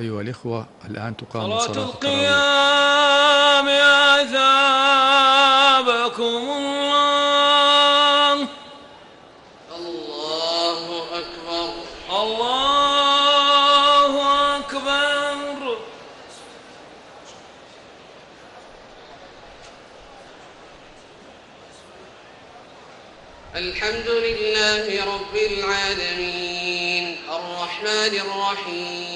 أيها الإخوة الآن تقام صلاة القيام أثابكم الله. الله أكبر. الله أكبر. الحمد لله رب العالمين. الرحمن الرحيم.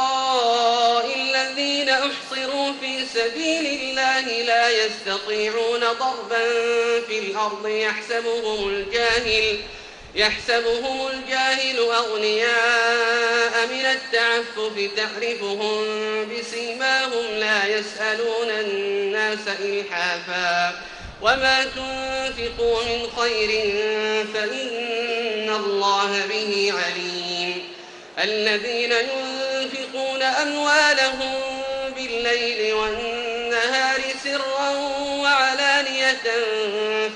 أحصروا في سبيل الله لا يستطيعون ضربا في الأرض يحسبهم الجاهل يحسبهم الجاهل أغنياء من التعفف. تعرفهم بسيماهم لا يسألون الناس إلحافا. وما تنفقوا من خير فإن الله به عليم. الذين ينفقون أموالهم بالليل والنهار سرا وعلانية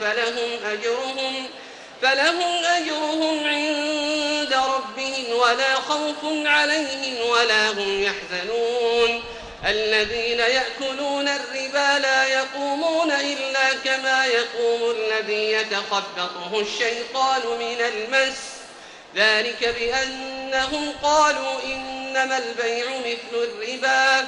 فلهم أجرهم فلهم أجرهم عند ربهم ولا خوف عليهم ولا هم يحزنون. الذين يأكلون الربا لا يقومون إلا كما يقوم الذي يتخبطه الشيطان من المس. ذلك بأنهم قالوا إنما البيع مثل الربا.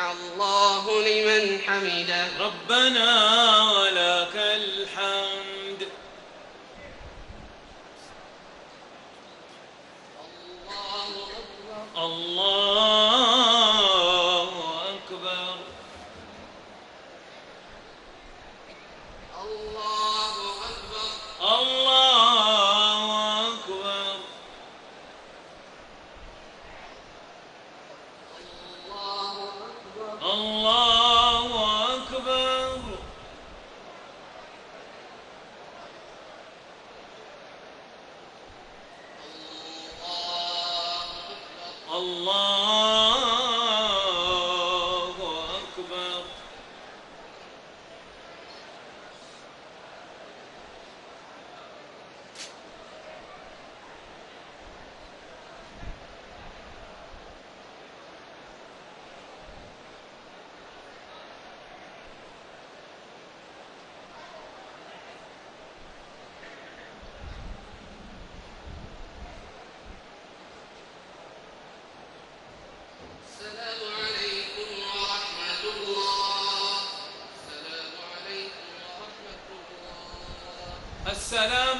الله لمن حمده. ربنا ولك الحمد الله أكبر الله أكبر الله أكبر الله أكبر الله أكبر الله أكبر الله أكبر السلام عليكم ورحمة الله السلام عليكم ورحمة الله السلام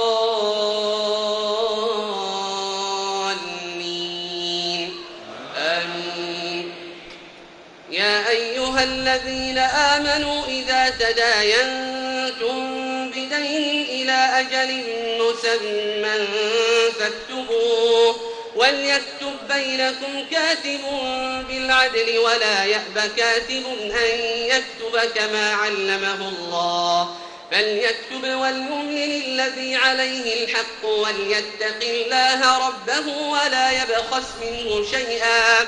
الذين آمنوا إذا تداينتم بدين إلى أجل مسمى فاكتبوه وليكتب بينكم كاتب بالعدل ولا يأب كاتب أن يكتب كما علمه الله فليكتب وليملل الذي عليه الحق وليتق الله ربه ولا يبخس منه شيئا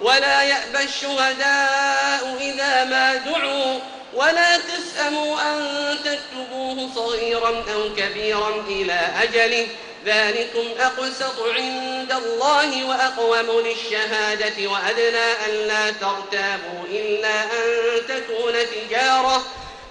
ولا يأبى الشهداء إذا ما دعوا ولا تسأموا أن تكتبوه صغيرا أو كبيرا إلى أجله ذلكم أقسط عند الله وأقوم للشهادة وأدنى ألا ترتابوا إلا أن تكون تجارة.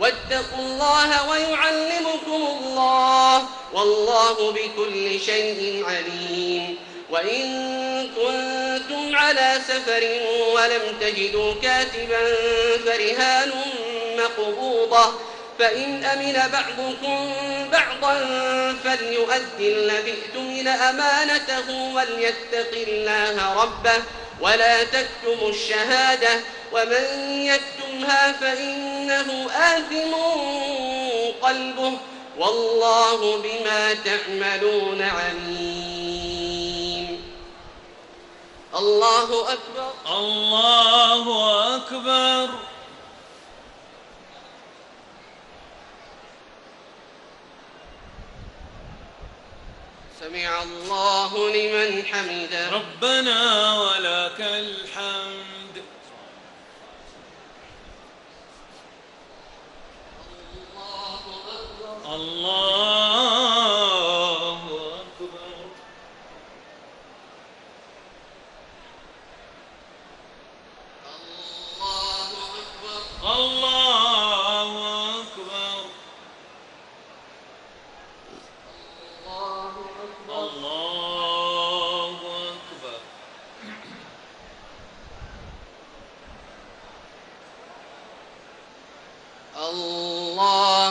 واتقوا الله ويعلمكم الله والله بكل شيء عليم. وإن كنتم على سفر ولم تجدوا كاتبا فرهان مقبوضة فإن أمن بعضكم بعضا فليؤدي الذي اؤتمن أمانته وليتق الله ربه ولا تكتموا الشهادة ومن يكتمها فإنه آثم قلبه والله بما تعملون عليم. الله أكبر. الله أكبر. سمع الله لمن حمده. ربنا ولك الحمد. Allah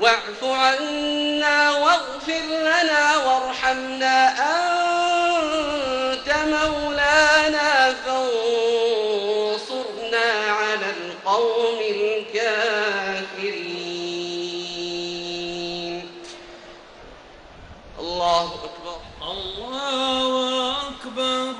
واعف عنا واغفر لنا وارحمنا أنت مولانا فانصرنا على القوم الكافرين. الله أكبر. الله أكبر.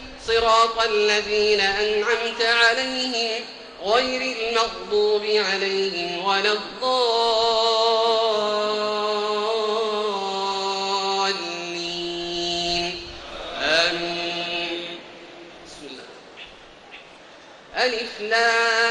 صراط الذين أنعمت عليهم غير المغضوب عليهم ولا الضالين. آمين. بسم الله. ألف لام.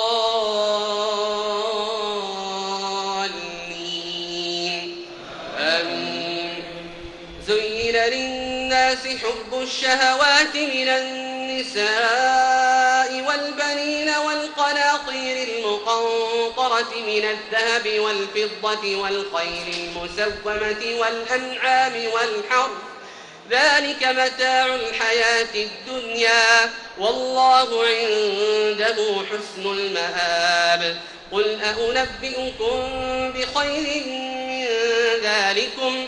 للناس حب الشهوات من النساء والبنين والقناطير المقنطرة من الذهب والفضة والخيل المسومة والأنعام والحرث ذلك متاع الحياة الدنيا والله عنده حسن المآب. قل أنبئكم بخير من ذلكم؟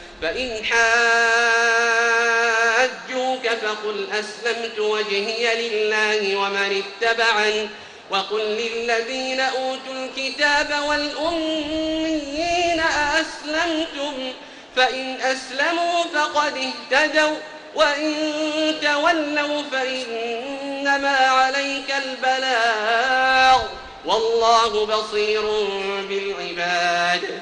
فإن حاجوك فقل أسلمت وجهي لله ومن اتبعني وقل للذين أوتوا الكتاب والأميين أأسلمتم فإن أسلموا فقد اهتدوا وإن تولوا فإنما عليك البلاغ والله بصير بالعباد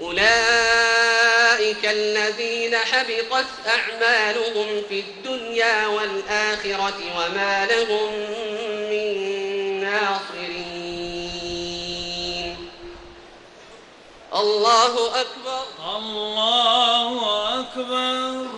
أولئك الذين حبطت أعمالهم في الدنيا والآخرة وما لهم من ناصرين. الله أكبر. الله أكبر.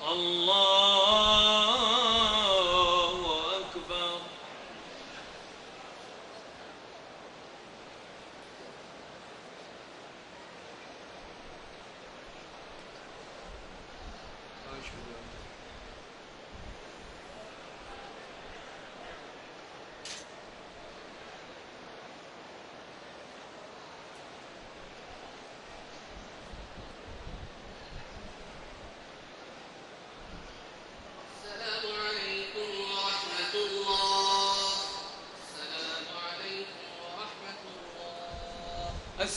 الله أكبر السلام عليكم ورحمة الله السلام عليكم ورحمة الله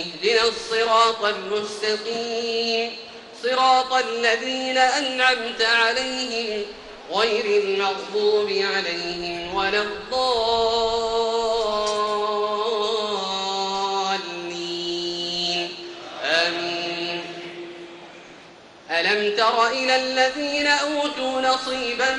اهدنا الصراط المستقيم. صراط الذين أنعمت عليهم غير المغضوب عليهم ولا الضالين. آمين. ألم تر إلى الذين أوتوا نصيبا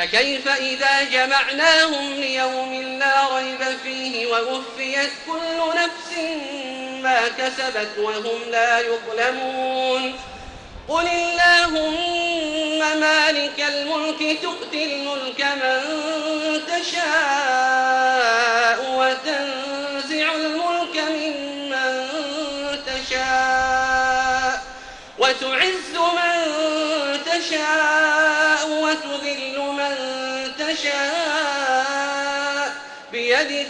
فكيف إذا جمعناهم ليوم لا ريب فيه ووفيت كل نفس ما كسبت وهم لا يظلمون قل اللهم مالك الملك تؤتي الملك من تشاء وتنزع الملك ممن تشاء وتعز من تشاء وتذل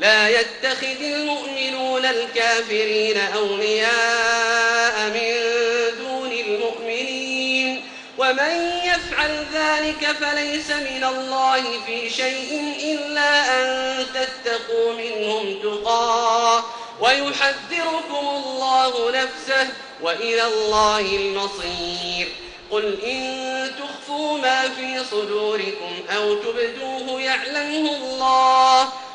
لا يتخذ المؤمنون الكافرين أولياء من دون المؤمنين. ومن يفعل ذلك فليس من الله في شيء إلا أن تتقوا منهم تقاه. ويحذركم الله نفسه وإلى الله المصير. قل إن تخفوا ما في صدوركم أو تبدوه يعلمه الله.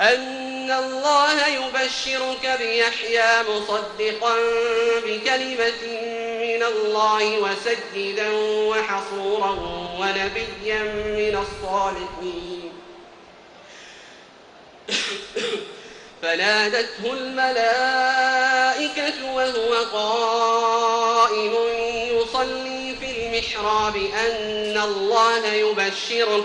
أن الله يبشرك بيحيى مصدقا بكلمة من الله وسيدا وحصورا ونبيا من الصالحين. فنادته الملائكة وهو قائم يصلي في المحراب أن الله يبشرك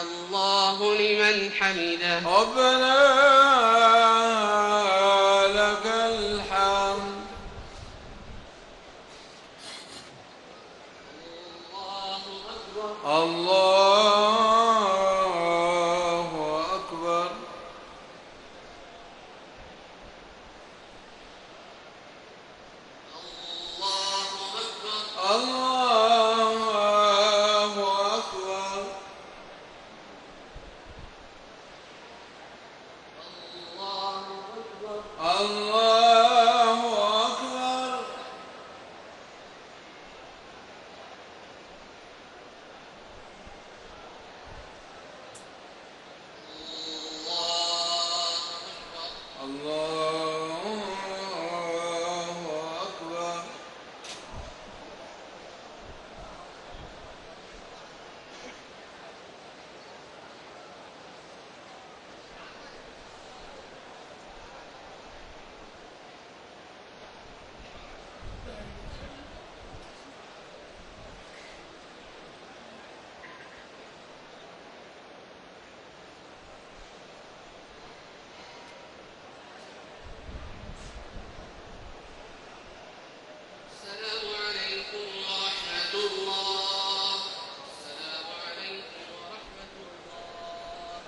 الله لمن حمده. ربنا لك الحمد الله أكبر الله أكبر الله أكبر الله أكبر الله أكبر الله أكبر الله أكبر السلام عليكم ورحمة الله السلام عليكم ورحمة الله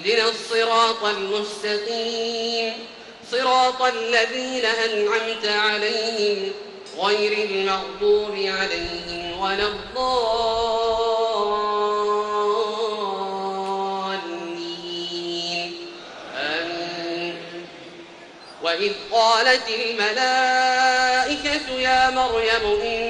اهدنا الصراط المستقيم. صراط الذين أنعمت عليهم غير المغضوب عليهم ولا الضالين. آمين. وإذ قالت الملائكة يا مريم إن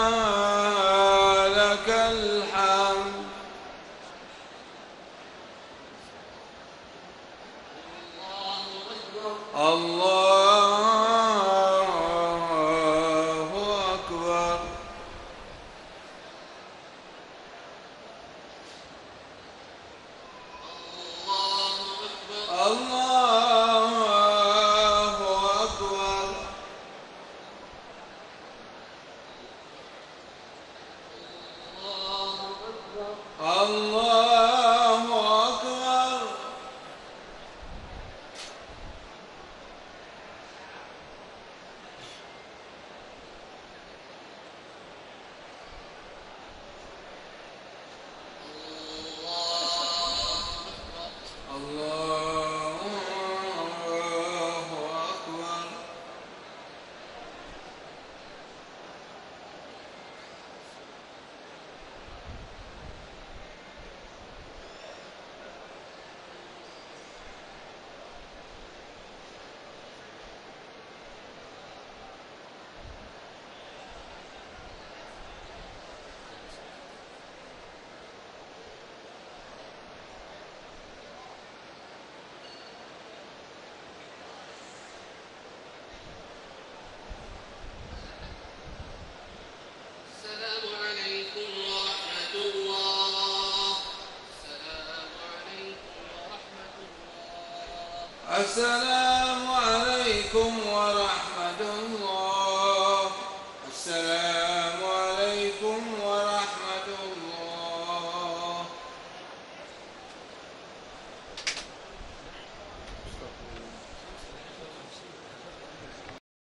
الله السلام